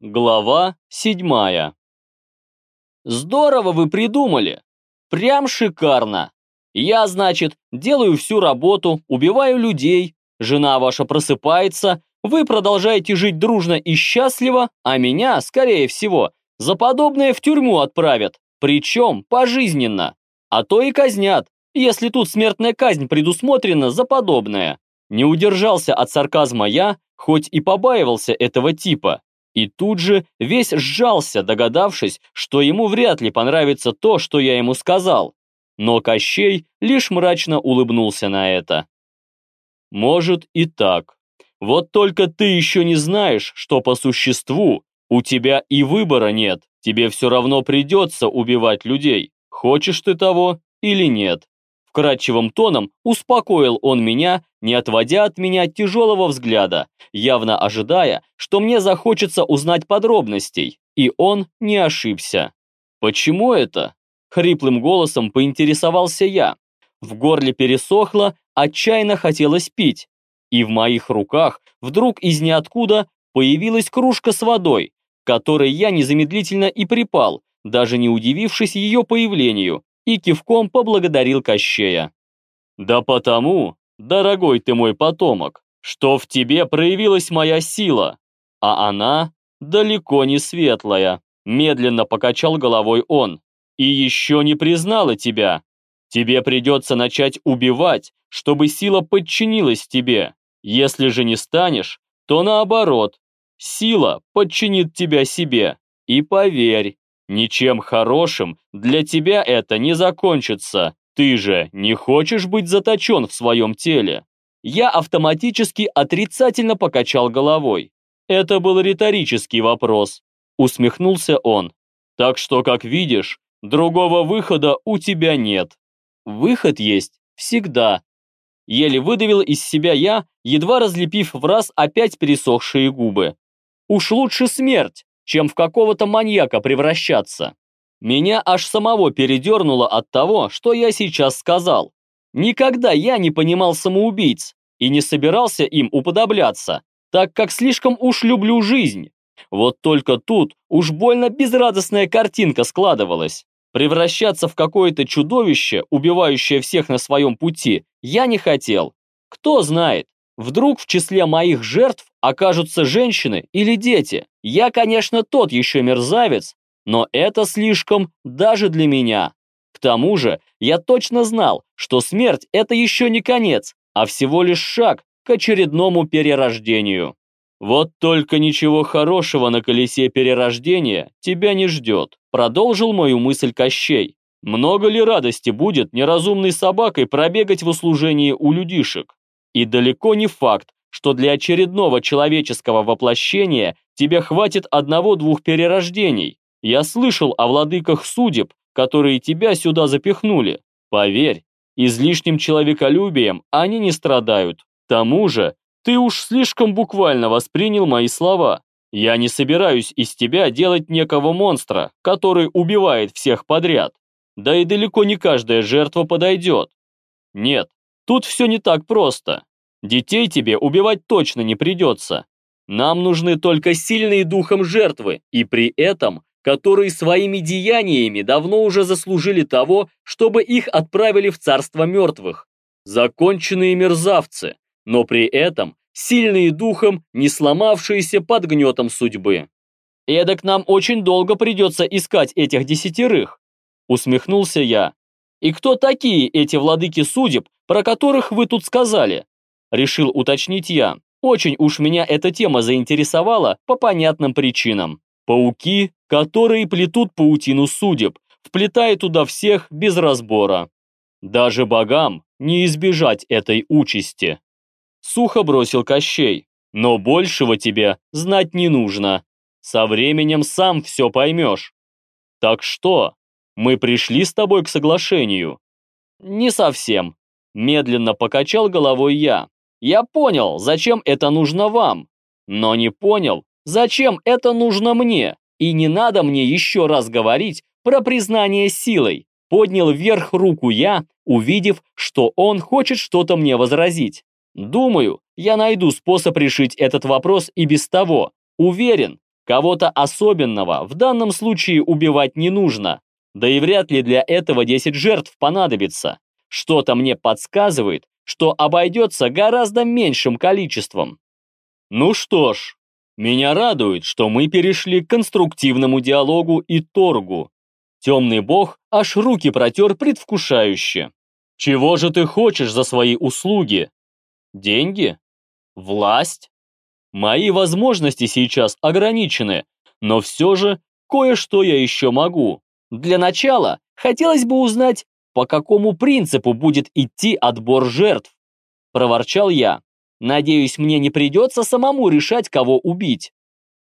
Глава седьмая. Здорово вы придумали. Прям шикарно. Я, значит, делаю всю работу, убиваю людей, жена ваша просыпается, вы продолжаете жить дружно и счастливо, а меня, скорее всего, за подобное в тюрьму отправят, причем пожизненно. А то и казнят, если тут смертная казнь предусмотрена за подобное. Не удержался от сарказма я, хоть и побаивался этого типа. И тут же весь сжался, догадавшись, что ему вряд ли понравится то, что я ему сказал. Но Кощей лишь мрачно улыбнулся на это. «Может и так. Вот только ты еще не знаешь, что по существу у тебя и выбора нет. Тебе все равно придется убивать людей, хочешь ты того или нет». Вкрадчивым тоном успокоил он меня, не отводя от меня тяжелого взгляда, явно ожидая, что мне захочется узнать подробностей, и он не ошибся. «Почему это?» — хриплым голосом поинтересовался я. В горле пересохло, отчаянно хотелось пить, и в моих руках вдруг из ниоткуда появилась кружка с водой, которой я незамедлительно и припал, даже не удивившись ее появлению, и кивком поблагодарил Кощея. «Да потому, дорогой ты мой потомок, что в тебе проявилась моя сила, а она далеко не светлая», медленно покачал головой он, «и еще не признала тебя. Тебе придется начать убивать, чтобы сила подчинилась тебе. Если же не станешь, то наоборот, сила подчинит тебя себе. И поверь, Ничем хорошим для тебя это не закончится. Ты же не хочешь быть заточен в своем теле. Я автоматически отрицательно покачал головой. Это был риторический вопрос. Усмехнулся он. Так что, как видишь, другого выхода у тебя нет. Выход есть всегда. Еле выдавил из себя я, едва разлепив в раз опять пересохшие губы. Уж лучше смерть, чем в какого-то маньяка превращаться. Меня аж самого передернуло от того, что я сейчас сказал. Никогда я не понимал самоубийц и не собирался им уподобляться, так как слишком уж люблю жизнь. Вот только тут уж больно безрадостная картинка складывалась. Превращаться в какое-то чудовище, убивающее всех на своем пути, я не хотел. Кто знает, вдруг в числе моих жертв окажутся женщины или дети. Я, конечно, тот еще мерзавец, но это слишком даже для меня. К тому же, я точно знал, что смерть – это еще не конец, а всего лишь шаг к очередному перерождению. Вот только ничего хорошего на колесе перерождения тебя не ждет, продолжил мою мысль Кощей. Много ли радости будет неразумной собакой пробегать в услужении у людишек? И далеко не факт, что для очередного человеческого воплощения тебе хватит одного-двух перерождений. Я слышал о владыках судеб, которые тебя сюда запихнули. Поверь, излишним человеколюбием они не страдают. К тому же, ты уж слишком буквально воспринял мои слова. Я не собираюсь из тебя делать некого монстра, который убивает всех подряд. Да и далеко не каждая жертва подойдет. Нет, тут все не так просто. Детей тебе убивать точно не придется. Нам нужны только сильные духом жертвы, и при этом, которые своими деяниями давно уже заслужили того, чтобы их отправили в царство мертвых. Законченные мерзавцы, но при этом сильные духом, не сломавшиеся под гнетом судьбы. «Эдак нам очень долго придется искать этих десятерых», усмехнулся я. «И кто такие эти владыки судеб, про которых вы тут сказали? Решил уточнить я. Очень уж меня эта тема заинтересовала по понятным причинам. Пауки, которые плетут паутину судеб, вплетая туда всех без разбора. Даже богам не избежать этой участи. Сухо бросил Кощей. Но большего тебе знать не нужно. Со временем сам все поймешь. Так что, мы пришли с тобой к соглашению? Не совсем. Медленно покачал головой я. Я понял, зачем это нужно вам, но не понял, зачем это нужно мне. И не надо мне еще раз говорить про признание силой. Поднял вверх руку я, увидев, что он хочет что-то мне возразить. Думаю, я найду способ решить этот вопрос и без того. Уверен, Кого-то особенного в данном случае убивать не нужно. Да и вряд ли для этого 10 жертв понадобится. Что-то мне подсказывает, что обойдется гораздо меньшим количеством. Ну что ж, меня радует, что мы перешли к конструктивному диалогу и торгу. Темный бог аж руки протер предвкушающе. Чего же ты хочешь за свои услуги? Деньги? Власть? Мои возможности сейчас ограничены, но все же кое-что я еще могу. Для начала хотелось бы узнать, по какому принципу будет идти отбор жертв. Проворчал я. Надеюсь, мне не придется самому решать, кого убить.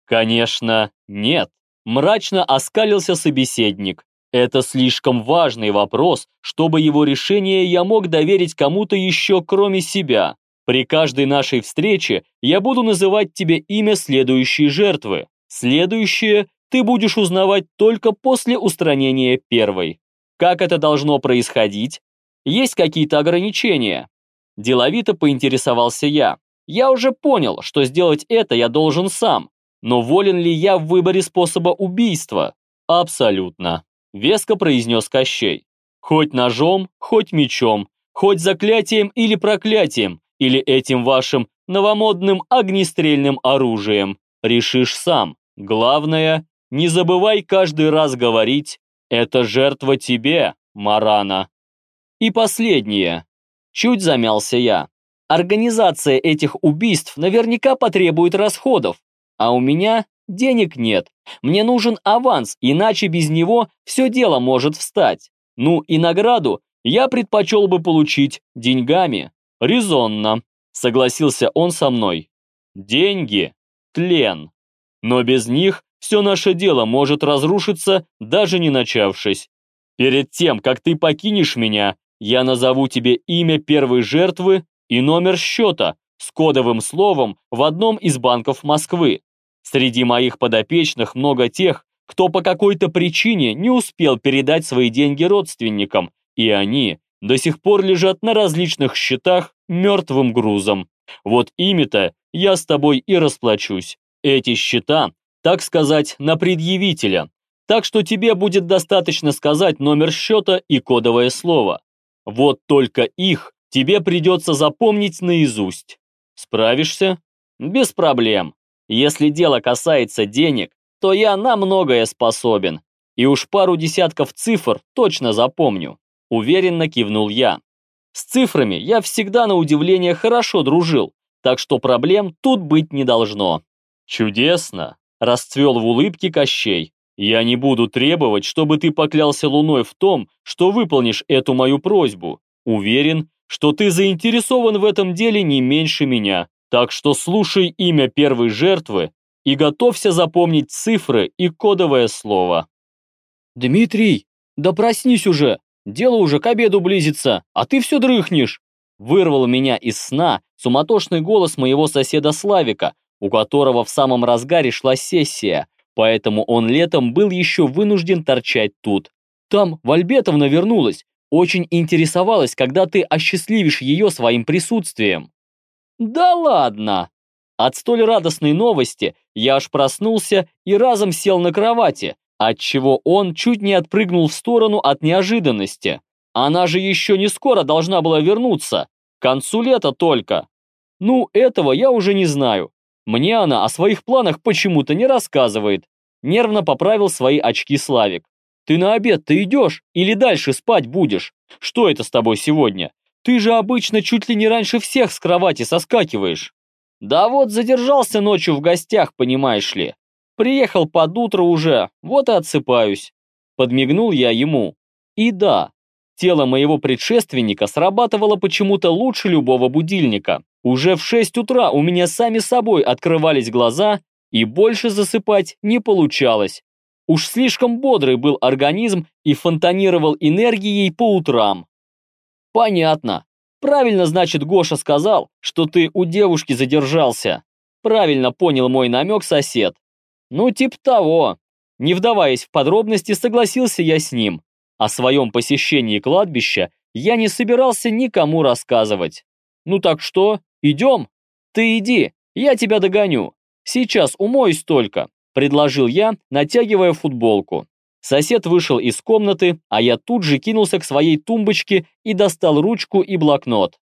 Конечно, нет. Мрачно оскалился собеседник. Это слишком важный вопрос, чтобы его решение я мог доверить кому-то еще кроме себя. При каждой нашей встрече я буду называть тебе имя следующей жертвы. Следующее ты будешь узнавать только после устранения первой. Как это должно происходить? Есть какие-то ограничения? Деловито поинтересовался я. Я уже понял, что сделать это я должен сам, но волен ли я в выборе способа убийства? Абсолютно. Веско произнес Кощей. Хоть ножом, хоть мечом, хоть заклятием или проклятием, или этим вашим новомодным огнестрельным оружием. Решишь сам. Главное, не забывай каждый раз говорить «это жертва тебе, Марана». И последнее. Чуть замялся я. Организация этих убийств наверняка потребует расходов, а у меня денег нет. Мне нужен аванс, иначе без него все дело может встать. Ну и награду я предпочел бы получить деньгами. Резонно, согласился он со мной. Деньги, тлен. Но без них все наше дело может разрушиться, даже не начавшись. Перед тем, как ты покинешь меня, я назову тебе имя первой жертвы и номер счета с кодовым словом в одном из банков Москвы. Среди моих подопечных много тех, кто по какой-то причине не успел передать свои деньги родственникам, и они до сих пор лежат на различных счетах мертвым грузом. Вот ими-то я с тобой и расплачусь. Эти счета, так сказать, на предъявителя. Так что тебе будет достаточно сказать номер счета и кодовое слово. Вот только их тебе придется запомнить наизусть. Справишься? Без проблем. Если дело касается денег, то я на многое способен. И уж пару десятков цифр точно запомню. Уверенно кивнул я. С цифрами я всегда на удивление хорошо дружил, так что проблем тут быть не должно. Чудесно, расцвел в улыбке Кощей. Я не буду требовать, чтобы ты поклялся луной в том, что выполнишь эту мою просьбу. Уверен, что ты заинтересован в этом деле не меньше меня. Так что слушай имя первой жертвы и готовься запомнить цифры и кодовое слово. «Дмитрий, да проснись уже! Дело уже к обеду близится, а ты все дрыхнешь!» Вырвал меня из сна суматошный голос моего соседа Славика, у которого в самом разгаре шла сессия, поэтому он летом был еще вынужден торчать тут. Там Вальбетовна вернулась, очень интересовалась, когда ты осчастливишь ее своим присутствием. Да ладно! От столь радостной новости я аж проснулся и разом сел на кровати, отчего он чуть не отпрыгнул в сторону от неожиданности. Она же еще не скоро должна была вернуться, к концу лета только. Ну, этого я уже не знаю. Мне она о своих планах почему-то не рассказывает. Нервно поправил свои очки Славик. Ты на обед-то идешь или дальше спать будешь? Что это с тобой сегодня? Ты же обычно чуть ли не раньше всех с кровати соскакиваешь. Да вот задержался ночью в гостях, понимаешь ли. Приехал под утро уже, вот и отсыпаюсь. Подмигнул я ему. И да, тело моего предшественника срабатывало почему-то лучше любого будильника. Уже в 6 утра у меня сами собой открывались глаза, и больше засыпать не получалось. Уж слишком бодрый был организм и фонтанировал энергией по утрам. Понятно. Правильно, значит, Гоша сказал, что ты у девушки задержался. Правильно понял мой намек сосед. Ну, типа того. Не вдаваясь в подробности, согласился я с ним. О своем посещении кладбища я не собирался никому рассказывать. Ну так что, идем? Ты иди, я тебя догоню. Сейчас умоюсь только. предложил я, натягивая футболку. Сосед вышел из комнаты, а я тут же кинулся к своей тумбочке и достал ручку и блокнот.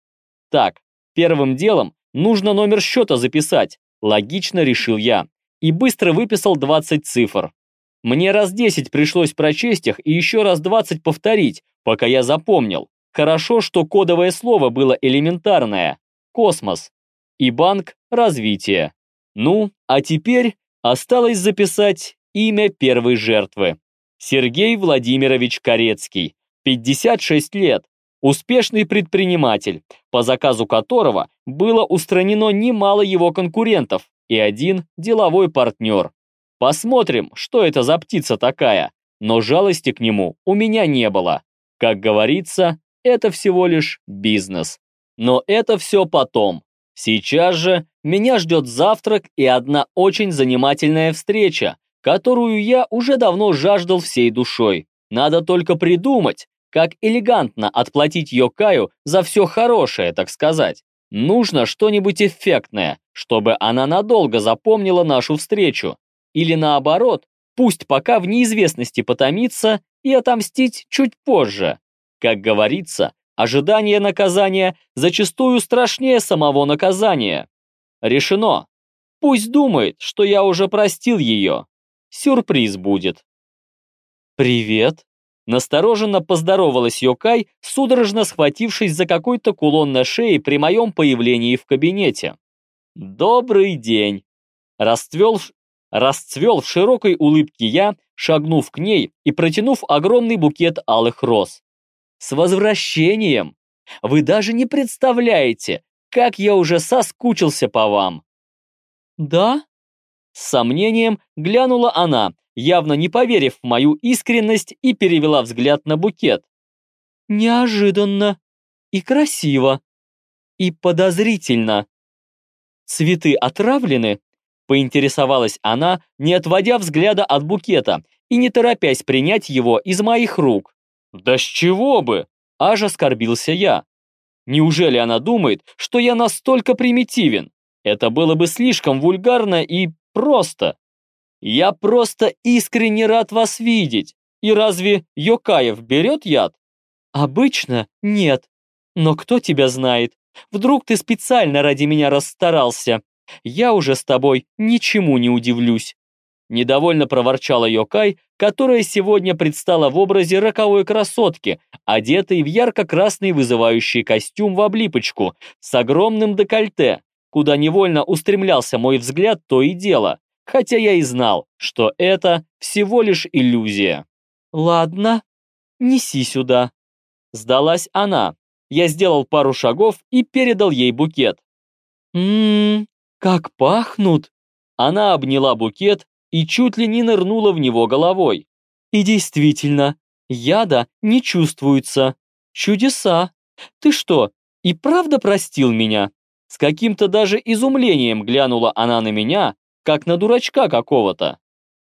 Так, первым делом нужно номер счета записать, логично решил я, и быстро выписал 20 цифр. Мне раз 10 пришлось прочесть их и еще раз 20 повторить, пока я запомнил. Хорошо, что кодовое слово было элементарное – космос. И банк развития. Ну, а теперь осталось записать имя первой жертвы. Сергей Владимирович Корецкий, 56 лет, успешный предприниматель, по заказу которого было устранено немало его конкурентов и один деловой партнер. Посмотрим, что это за птица такая, но жалости к нему у меня не было. Как говорится, это всего лишь бизнес. Но это все потом. Сейчас же меня ждет завтрак и одна очень занимательная встреча, которую я уже давно жаждал всей душой. Надо только придумать, как элегантно отплатить Йокаю за все хорошее, так сказать. Нужно что-нибудь эффектное, чтобы она надолго запомнила нашу встречу. Или наоборот, пусть пока в неизвестности потомиться и отомстить чуть позже. Как говорится, ожидание наказания зачастую страшнее самого наказания. Решено. Пусть думает, что я уже простил ее. Сюрприз будет. «Привет!» Настороженно поздоровалась Йокай, судорожно схватившись за какой-то кулон на шее при моем появлении в кабинете. «Добрый день!» Расцвел, расцвел в широкой улыбке я, шагнув к ней и протянув огромный букет алых роз. «С возвращением! Вы даже не представляете, как я уже соскучился по вам!» «Да?» С сомнением глянула она, явно не поверив в мою искренность и перевела взгляд на букет. «Неожиданно и красиво и подозрительно. Цветы отравлены?» Поинтересовалась она, не отводя взгляда от букета и не торопясь принять его из моих рук. «Да с чего бы?» – аж оскорбился я. «Неужели она думает, что я настолько примитивен? Это было бы слишком вульгарно и просто. Я просто искренне рад вас видеть. И разве Йокаев берет яд? Обычно нет. Но кто тебя знает? Вдруг ты специально ради меня расстарался? Я уже с тобой ничему не удивлюсь. Недовольно проворчала Йокай, которая сегодня предстала в образе роковой красотки, одетой в ярко-красный вызывающий костюм в облипочку, с огромным декольте, куда невольно устремлялся мой взгляд то и дело, хотя я и знал, что это всего лишь иллюзия. «Ладно, неси сюда». Сдалась она. Я сделал пару шагов и передал ей букет. «Ммм, как пахнут!» Она обняла букет и чуть ли не нырнула в него головой. «И действительно, яда не чувствуется. Чудеса! Ты что, и правда простил меня?» С каким-то даже изумлением глянула она на меня, как на дурачка какого-то.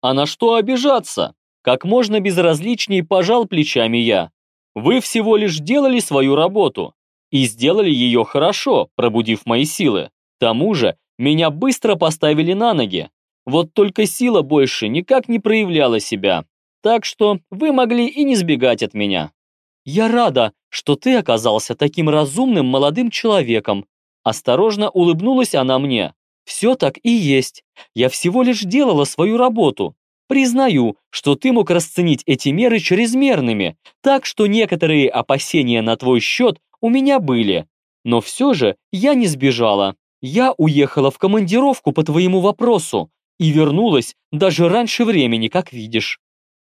А на что обижаться? Как можно безразличней пожал плечами я. Вы всего лишь делали свою работу. И сделали ее хорошо, пробудив мои силы. К тому же, меня быстро поставили на ноги. Вот только сила больше никак не проявляла себя. Так что вы могли и не сбегать от меня. Я рада, что ты оказался таким разумным молодым человеком, Осторожно улыбнулась она мне. «Все так и есть. Я всего лишь делала свою работу. Признаю, что ты мог расценить эти меры чрезмерными, так что некоторые опасения на твой счет у меня были. Но все же я не сбежала. Я уехала в командировку по твоему вопросу и вернулась даже раньше времени, как видишь».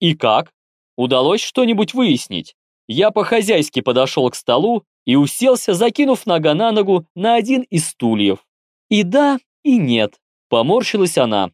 «И как? Удалось что-нибудь выяснить?» Я по-хозяйски подошел к столу и уселся, закинув нога на ногу на один из стульев. И да, и нет, поморщилась она.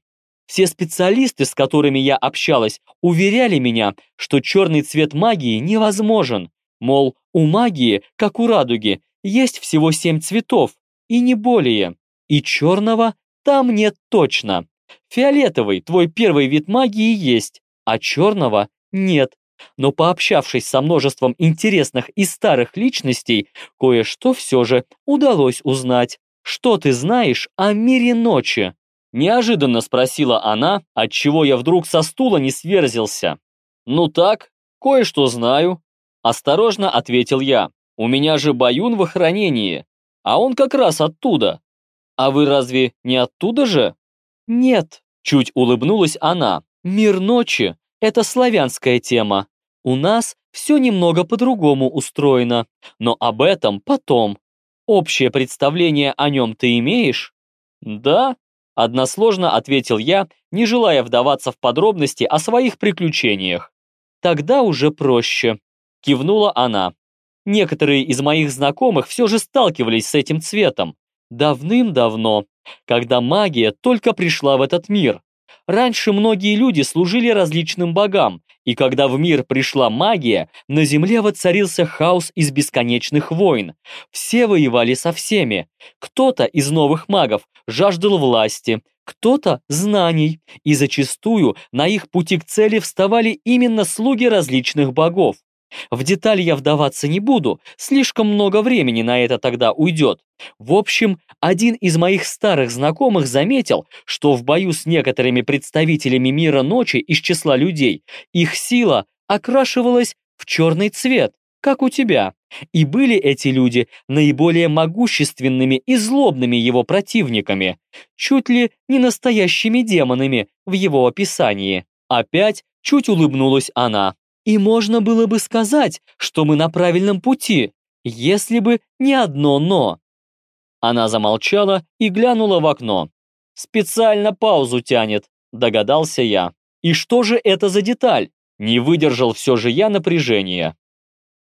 Все специалисты, с которыми я общалась, уверяли меня, что черный цвет магии невозможен. Мол, у магии, как у радуги, есть всего семь цветов, и не более. И черного там нет точно. Фиолетовый, твой первый вид магии есть, а черного нет но пообщавшись со множеством интересных и старых личностей, кое-что все же удалось узнать. Что ты знаешь о мире ночи? Неожиданно спросила она, отчего я вдруг со стула не сверзился. «Ну так, кое-что знаю», – осторожно ответил я. «У меня же Баюн в охранении, а он как раз оттуда. А вы разве не оттуда же?» «Нет», – чуть улыбнулась она. «Мир ночи – это славянская тема. У нас все немного по-другому устроено, но об этом потом. Общее представление о нем ты имеешь?» «Да», Односложно ответил я, не желая вдаваться в подробности о своих приключениях. «Тогда уже проще», — кивнула она. «Некоторые из моих знакомых все же сталкивались с этим цветом. Давным-давно, когда магия только пришла в этот мир. Раньше многие люди служили различным богам, и когда в мир пришла магия, на земле воцарился хаос из бесконечных войн. Все воевали со всеми. Кто-то из новых магов жаждал власти, кто-то знаний, и зачастую на их пути к цели вставали именно слуги различных богов. В детали я вдаваться не буду, слишком много времени на это тогда уйдет. В общем, один из моих старых знакомых заметил, что в бою с некоторыми представителями мира ночи из числа людей их сила окрашивалась в черный цвет, как у тебя. И были эти люди наиболее могущественными и злобными его противниками, чуть ли не настоящими демонами в его описании. Опять чуть улыбнулась она. И можно было бы сказать, что мы на правильном пути, если бы не одно «но». Она замолчала и глянула в окно. «Специально паузу тянет», — догадался я. «И что же это за деталь?» Не выдержал все же я напряжения.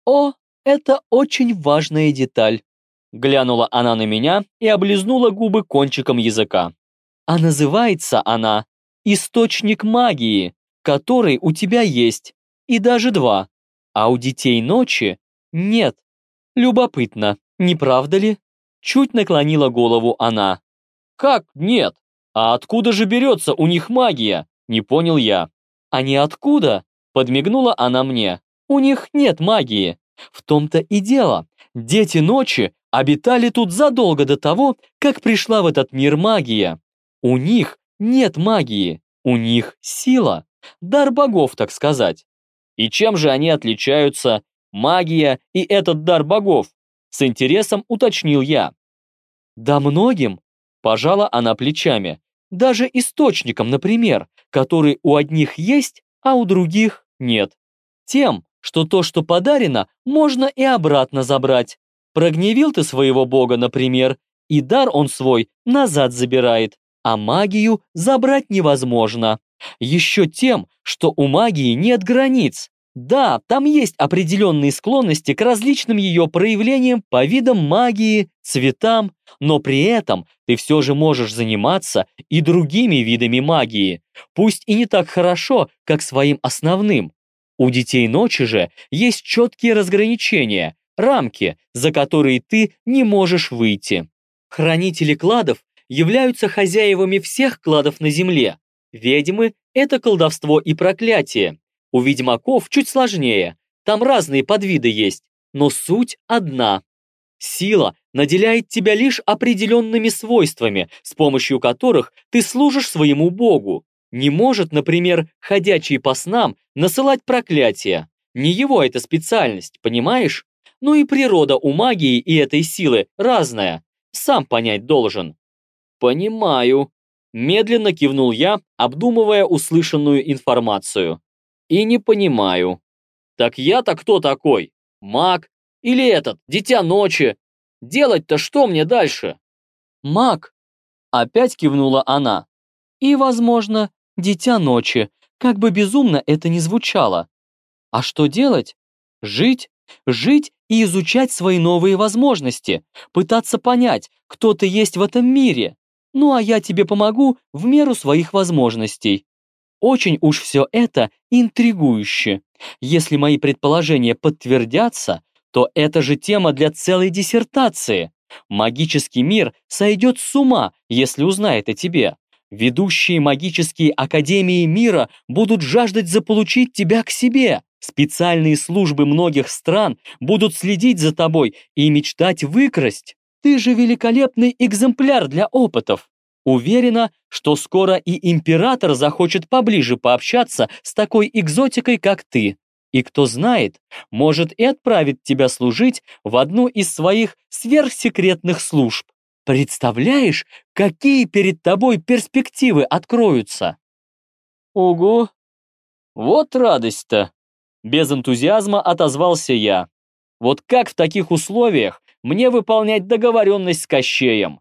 «О, это очень важная деталь», — глянула она на меня и облизнула губы кончиком языка. «А называется она «Источник магии», который у тебя есть и даже два, а у детей ночи нет. Любопытно, не правда ли? Чуть наклонила голову она. Как нет? А откуда же берется у них магия? Не понял я. А не откуда? Подмигнула она мне. У них нет магии. В том-то и дело. Дети ночи обитали тут задолго до того, как пришла в этот мир магия. У них нет магии, у них сила. Дар богов, так сказать. И чем же они отличаются, магия и этот дар богов? С интересом уточнил я. Да многим, пожала она плечами. Даже источником, например, который у одних есть, а у других нет. Тем, что то, что подарено, можно и обратно забрать. Прогневил ты своего бога, например, и дар он свой назад забирает, а магию забрать невозможно. Еще тем, что у магии нет границ. Да, там есть определенные склонности к различным ее проявлениям по видам магии, цветам, но при этом ты все же можешь заниматься и другими видами магии, пусть и не так хорошо, как своим основным. У детей ночи же есть четкие разграничения, рамки, за которые ты не можешь выйти. Хранители кладов являются хозяевами всех кладов на земле, Ведьмы — это колдовство и проклятие. У ведьмаков чуть сложнее, там разные подвиды есть, но суть одна. Сила наделяет тебя лишь определенными свойствами, с помощью которых ты служишь своему богу. Не может, например, ходячий по снам насылать проклятия. Не его это специальность, понимаешь? Ну и природа у магии и этой силы разная. Сам понять должен. Понимаю, Медленно кивнул я, обдумывая услышанную информацию. И не понимаю. Так я-то кто такой? Маг? Или этот, дитя ночи? Делать-то что мне дальше? Маг. Опять кивнула она. И, возможно, дитя ночи, как бы безумно это ни звучало. А что делать? Жить? Жить и изучать свои новые возможности, пытаться понять, кто ты есть в этом мире. Ну а я тебе помогу в меру своих возможностей. Очень уж все это интригующе. Если мои предположения подтвердятся, то это же тема для целой диссертации. Магический мир сойдет с ума, если узнает о тебе. Ведущие магические академии мира будут жаждать заполучить тебя к себе. Специальные службы многих стран будут следить за тобой и мечтать выкрасть. Ты же великолепный экземпляр для опытов. Уверена, что скоро и император захочет поближе пообщаться с такой экзотикой, как ты. И кто знает, может и отправит тебя служить в одну из своих сверхсекретных служб. Представляешь, какие перед тобой перспективы откроются? Ого! Вот радость-то! Без энтузиазма отозвался я. Вот как в таких условиях мне выполнять договоренность с Кощеем?